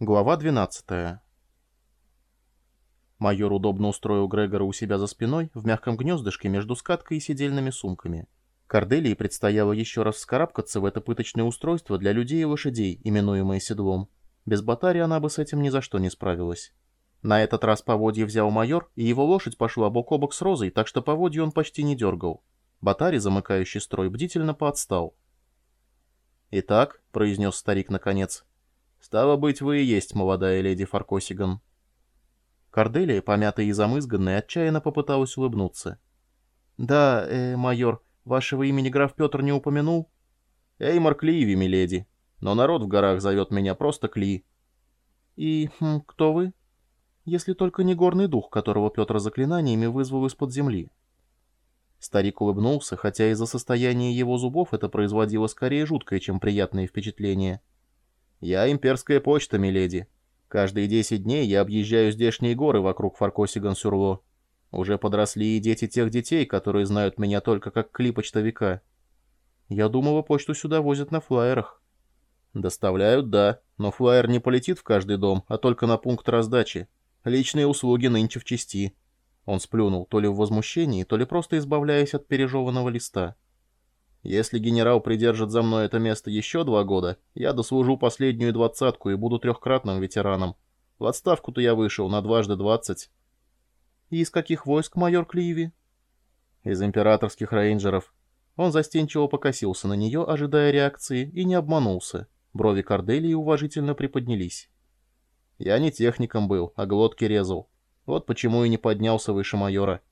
Глава 12. Майор удобно устроил Грегора у себя за спиной в мягком гнездышке между скаткой и сидельными сумками. Корделии предстояло еще раз вскарабкаться в это пыточное устройство для людей и лошадей, именуемое седлом. Без батареи она бы с этим ни за что не справилась. На этот раз поводье взял майор, и его лошадь пошла бок о бок с Розой, так что поводье он почти не дергал. Батарий, замыкающий строй, бдительно поотстал. «Итак», — произнес старик наконец, «Стало быть, вы и есть молодая леди Фаркосиган». Корделия, помятая и замызганная, отчаянно попыталась улыбнуться. «Да, э, майор, вашего имени граф Петр не упомянул?» «Эймор Клиеви, миледи, но народ в горах зовет меня просто Кли». «И хм, кто вы?» «Если только не горный дух, которого Петр заклинаниями вызвал из-под земли». Старик улыбнулся, хотя из-за состояния его зубов это производило скорее жуткое, чем приятное впечатление. «Я имперская почта, миледи. Каждые десять дней я объезжаю здешние горы вокруг Фаркосиган-Сюрло. Уже подросли и дети тех детей, которые знают меня только как клипочтовика. Я думала, почту сюда возят на флайерах». «Доставляют, да, но флайер не полетит в каждый дом, а только на пункт раздачи. Личные услуги нынче в части». Он сплюнул, то ли в возмущении, то ли просто избавляясь от пережеванного листа. Если генерал придержит за мной это место еще два года, я дослужу последнюю двадцатку и буду трехкратным ветераном. В отставку-то я вышел на дважды двадцать. И из каких войск майор Кливи? Из императорских рейнджеров. Он застенчиво покосился на нее, ожидая реакции, и не обманулся. Брови Корделии уважительно приподнялись. Я не техником был, а глотки резал. Вот почему и не поднялся выше майора.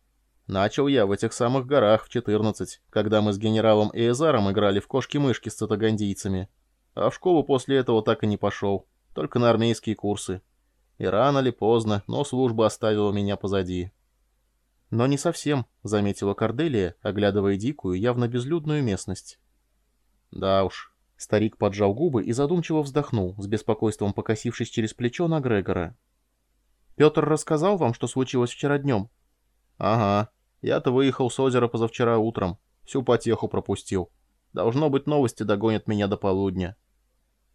Начал я в этих самых горах в 14, когда мы с генералом Эзаром играли в кошки-мышки с цитагандийцами. А в школу после этого так и не пошел, только на армейские курсы. И рано ли поздно, но служба оставила меня позади. «Но не совсем», — заметила Корделия, оглядывая дикую, явно безлюдную местность. «Да уж». Старик поджал губы и задумчиво вздохнул, с беспокойством покосившись через плечо на Грегора. «Петр рассказал вам, что случилось вчера днем?» «Ага», я-то выехал с озера позавчера утром. Всю потеху пропустил. Должно быть, новости догонят меня до полудня.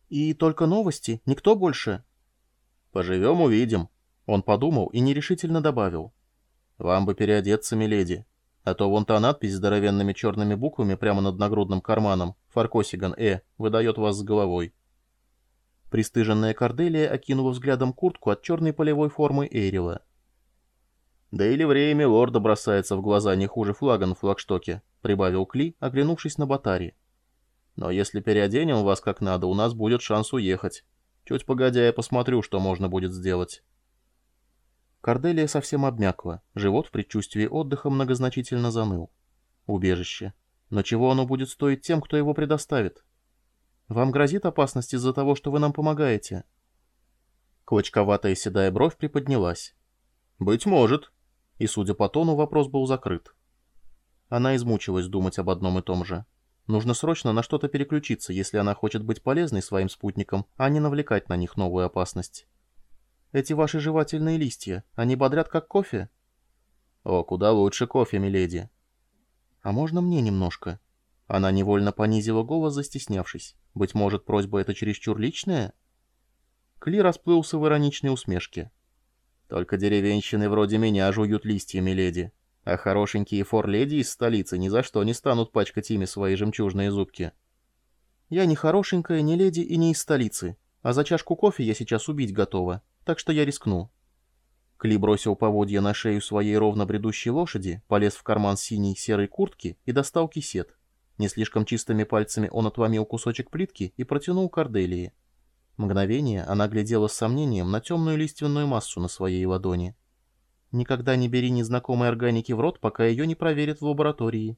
И только новости? Никто больше? Поживем, увидим. Он подумал и нерешительно добавил. Вам бы переодеться, миледи. А то вон та надпись с здоровенными черными буквами прямо над нагрудным карманом, Фаркосиган Э, выдает вас с головой. Пристыженная Корделия окинула взглядом куртку от черной полевой формы Эйрила. «Да или время лорда бросается в глаза не хуже флага на флагштоке», — прибавил Кли, оглянувшись на Батари. «Но если переоденем вас как надо, у нас будет шанс уехать. Чуть погодя я посмотрю, что можно будет сделать». Корделия совсем обмякла, живот в предчувствии отдыха многозначительно заныл. Убежище. Но чего оно будет стоить тем, кто его предоставит? Вам грозит опасность из-за того, что вы нам помогаете?» Клочковатая седая бровь приподнялась. «Быть может», и, судя по тону, вопрос был закрыт. Она измучилась думать об одном и том же. Нужно срочно на что-то переключиться, если она хочет быть полезной своим спутникам, а не навлекать на них новую опасность. Эти ваши жевательные листья, они бодрят как кофе? О, куда лучше кофе, миледи. А можно мне немножко? Она невольно понизила голос, застеснявшись. Быть может, просьба эта чересчур личная? Кли расплылся в ироничной усмешке. Только деревенщины вроде меня жуют листьями, леди. А хорошенькие фор-леди из столицы ни за что не станут пачкать ими свои жемчужные зубки. Я не хорошенькая, не леди и не из столицы. А за чашку кофе я сейчас убить готова, так что я рискну. Кли бросил поводья на шею своей ровно бредущей лошади, полез в карман синей серой куртки и достал кисет. Не слишком чистыми пальцами он отломил кусочек плитки и протянул Корделии. Мгновение она глядела с сомнением на темную лиственную массу на своей ладони. «Никогда не бери незнакомой органики в рот, пока ее не проверят в лаборатории».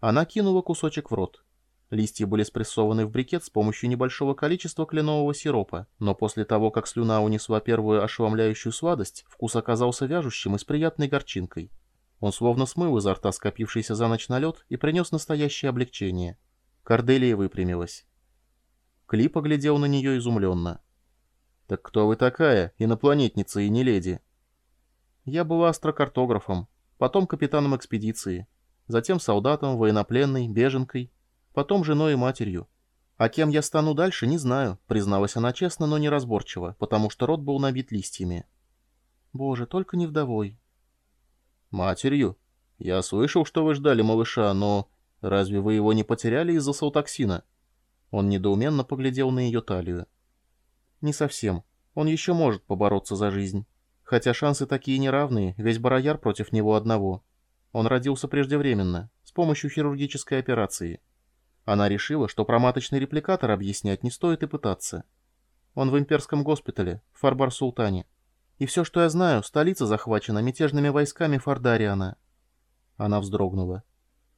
Она кинула кусочек в рот. Листья были спрессованы в брикет с помощью небольшого количества кленового сиропа, но после того, как слюна унесла первую ошеломляющую сладость, вкус оказался вяжущим и с приятной горчинкой. Он словно смыл изо рта скопившийся за ночь налет и принес настоящее облегчение. Корделия выпрямилась. Кли поглядел на нее изумленно. «Так кто вы такая, инопланетница и не леди?» «Я была астрокартографом, потом капитаном экспедиции, затем солдатом, военнопленной, беженкой, потом женой и матерью. А кем я стану дальше, не знаю, призналась она честно, но неразборчиво, потому что рот был набит листьями. Боже, только не вдовой. Матерью? Я слышал, что вы ждали малыша, но разве вы его не потеряли из-за салтоксина? Он недоуменно поглядел на ее талию. Не совсем. Он еще может побороться за жизнь. Хотя шансы такие неравные, весь барояр против него одного. Он родился преждевременно, с помощью хирургической операции. Она решила, что про маточный репликатор объяснять не стоит и пытаться. Он в имперском госпитале, в Фарбар-Султане. И все, что я знаю, столица захвачена мятежными войсками Фардариана. Она вздрогнула.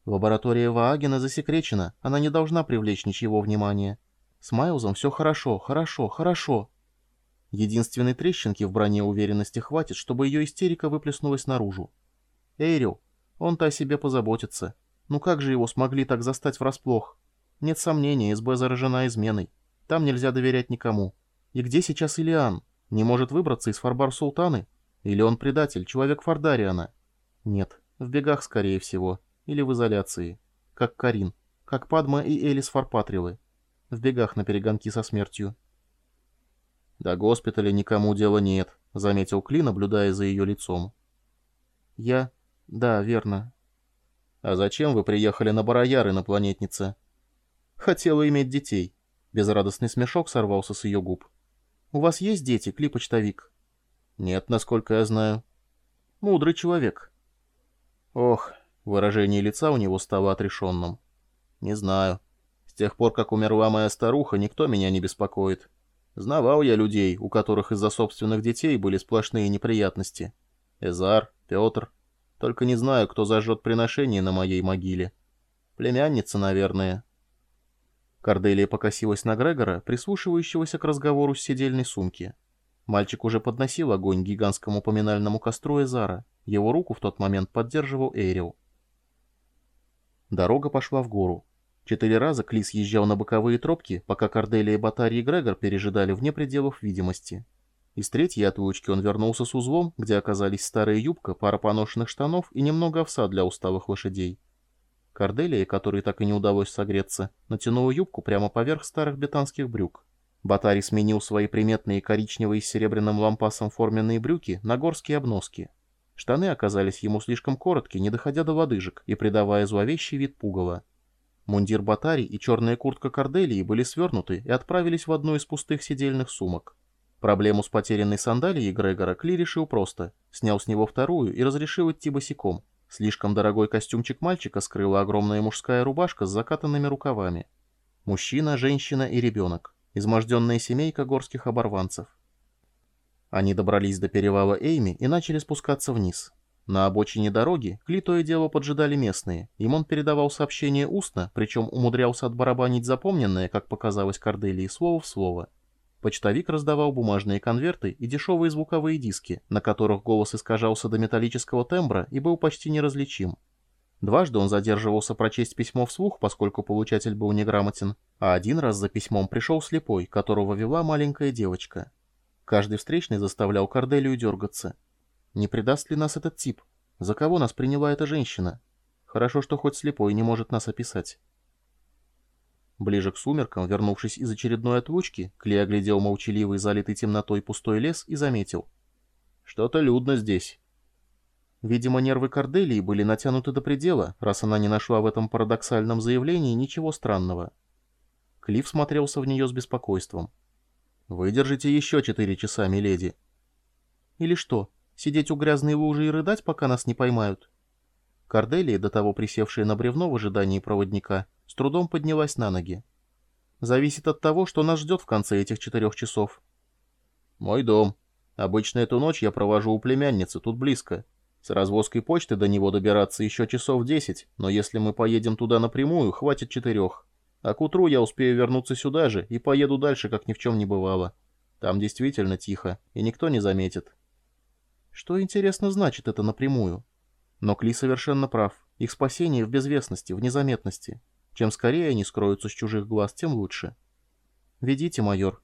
Лаборатория Ваагена засекречена, она не должна привлечь ничего внимания. С Майлзом все хорошо, хорошо, хорошо. Единственной трещинки в броне уверенности хватит, чтобы ее истерика выплеснулась наружу. Эйрил, он-то о себе позаботится. Ну как же его смогли так застать врасплох? Нет сомнения, СБ заражена изменой. Там нельзя доверять никому. И где сейчас Илиан? Не может выбраться из Фарбар-Султаны? Или он предатель, человек Фардариана? Нет, в бегах, скорее всего. Или в изоляции. Как Карин. Как Падма и Элис Фарпатривы. В бегах на перегонки со смертью. «До госпиталя никому дела нет», — заметил Кли, наблюдая за ее лицом. «Я... Да, верно». «А зачем вы приехали на Барояр, инопланетница?» Хотела иметь детей. Безрадостный смешок сорвался с ее губ. «У вас есть дети, клипочтовик?» «Нет, насколько я знаю». «Мудрый человек». «Ох», выражение лица у него стало отрешенным. «Не знаю. С тех пор, как умерла моя старуха, никто меня не беспокоит. Знавал я людей, у которых из-за собственных детей были сплошные неприятности. Эзар, Петр. Только не знаю, кто зажжет приношение на моей могиле. Племянница, наверное». Корделия покосилась на Грегора, прислушивающегося к разговору с сидельной сумки. Мальчик уже подносил огонь гигантскому поминальному костру Эзара. Его руку в тот момент поддерживал Эйрил. Дорога пошла в гору. Четыре раза Клис езжал на боковые тропки, пока Корделия, Батари и Грегор пережидали вне пределов видимости. Из третьей отлучки он вернулся с узлом, где оказались старая юбка, пара поношенных штанов и немного овса для усталых лошадей. Корделия, которой так и не удалось согреться, натянула юбку прямо поверх старых бетанских брюк. Батарий сменил свои приметные коричневые с серебряным лампасом форменные брюки на горские обноски. Штаны оказались ему слишком короткие, не доходя до лодыжек и придавая зловещий вид пугала. Мундир Батарий и черная куртка Корделии были свернуты и отправились в одну из пустых сидельных сумок. Проблему с потерянной сандалией Грегора Кли решил просто. Снял с него вторую и разрешил идти босиком. Слишком дорогой костюмчик мальчика скрыла огромная мужская рубашка с закатанными рукавами. Мужчина, женщина и ребенок. Изможденная семейка горских оборванцев. Они добрались до перевала Эйми и начали спускаться вниз. На обочине дороги Кли и дело поджидали местные. Им он передавал сообщение устно, причем умудрялся отбарабанить запомненное, как показалось Корделии, слово в слово. Почтовик раздавал бумажные конверты и дешевые звуковые диски, на которых голос искажался до металлического тембра и был почти неразличим. Дважды он задерживался прочесть письмо вслух, поскольку получатель был неграмотен, а один раз за письмом пришел слепой, которого вела маленькая девочка. Каждый встречный заставлял Корделию дергаться. «Не предаст ли нас этот тип? За кого нас приняла эта женщина? Хорошо, что хоть слепой не может нас описать». Ближе к сумеркам, вернувшись из очередной отлучки, Клей оглядел молчаливый, залитый темнотой пустой лес и заметил. «Что-то людно здесь». Видимо, нервы Корделии были натянуты до предела, раз она не нашла в этом парадоксальном заявлении ничего странного. Клифф смотрелся в нее с беспокойством. «Выдержите еще четыре часа, миледи». «Или что, сидеть у грязной лужи и рыдать, пока нас не поймают?» Корделия, до того присевшая на бревно в ожидании проводника, с трудом поднялась на ноги. Зависит от того, что нас ждет в конце этих четырех часов. Мой дом. Обычно эту ночь я провожу у племянницы, тут близко. С развозкой почты до него добираться еще часов десять, но если мы поедем туда напрямую, хватит четырех. А к утру я успею вернуться сюда же и поеду дальше, как ни в чем не бывало. Там действительно тихо, и никто не заметит. Что, интересно, значит это напрямую? Но Кли совершенно прав. Их спасение в безвестности, в незаметности. Чем скорее они скроются с чужих глаз, тем лучше. «Ведите, майор»,